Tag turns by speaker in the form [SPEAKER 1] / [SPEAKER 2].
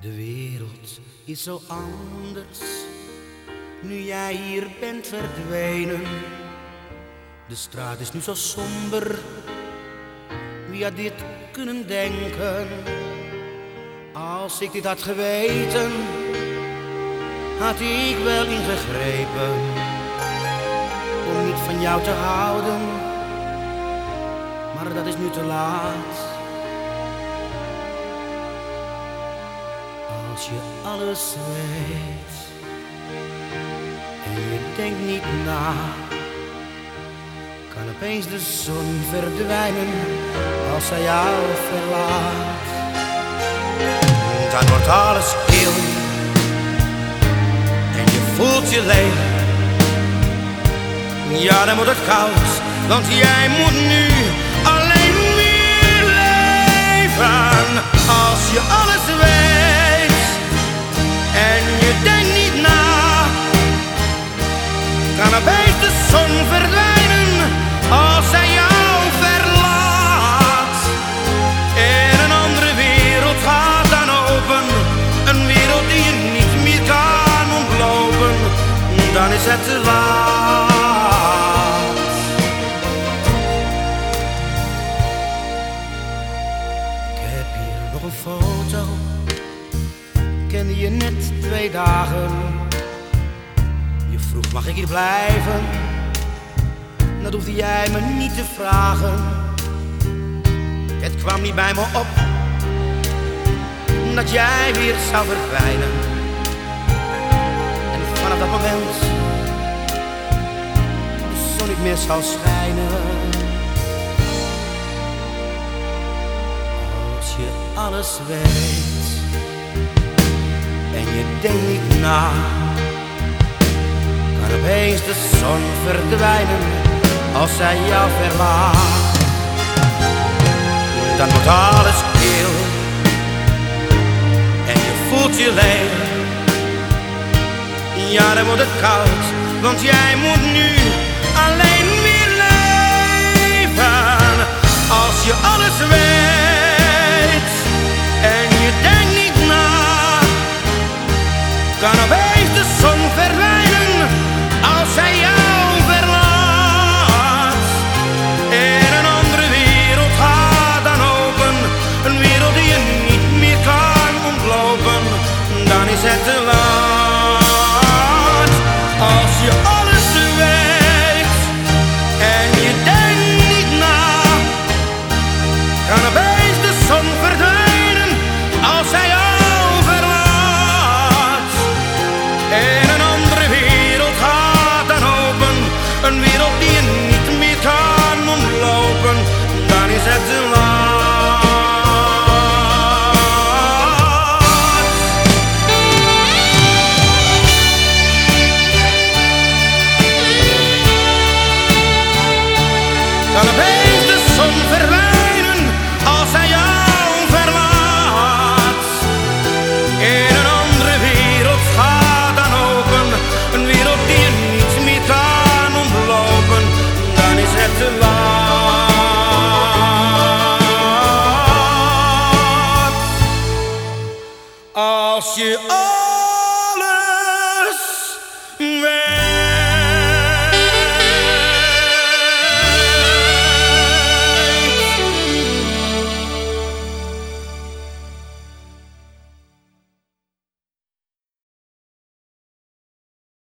[SPEAKER 1] De wereld is zo anders, nu jij hier bent verdwenen. De straat is nu zo somber, wie had dit kunnen denken? Als ik dit had geweten, had ik wel ingegrepen om niet van jou te houden, maar dat is nu te laat. Als je alles weet en je denkt niet na, kan opeens de zon verdwijnen als zij jou verlaat. Dan wordt alles kil en je voelt je leeg. Ja, dan wordt het koud, want jij moet nu Dan is het te laat. Ik heb hier nog een foto, kende je net twee dagen. Je vroeg mag ik hier blijven, dat hoefde jij me niet te vragen. Het kwam niet bij me op, dat jij weer zou verdwijnen. En vanaf dat moment meer zou schijnen. Als je alles weet en je denkt niet na, kan opeens de zon verdwijnen als zij jou verlaat. Dan wordt alles kil en je voelt je leeg. Ja, dan wordt het koud, want jij moet nu alleen Dan is het te laat. Als je you.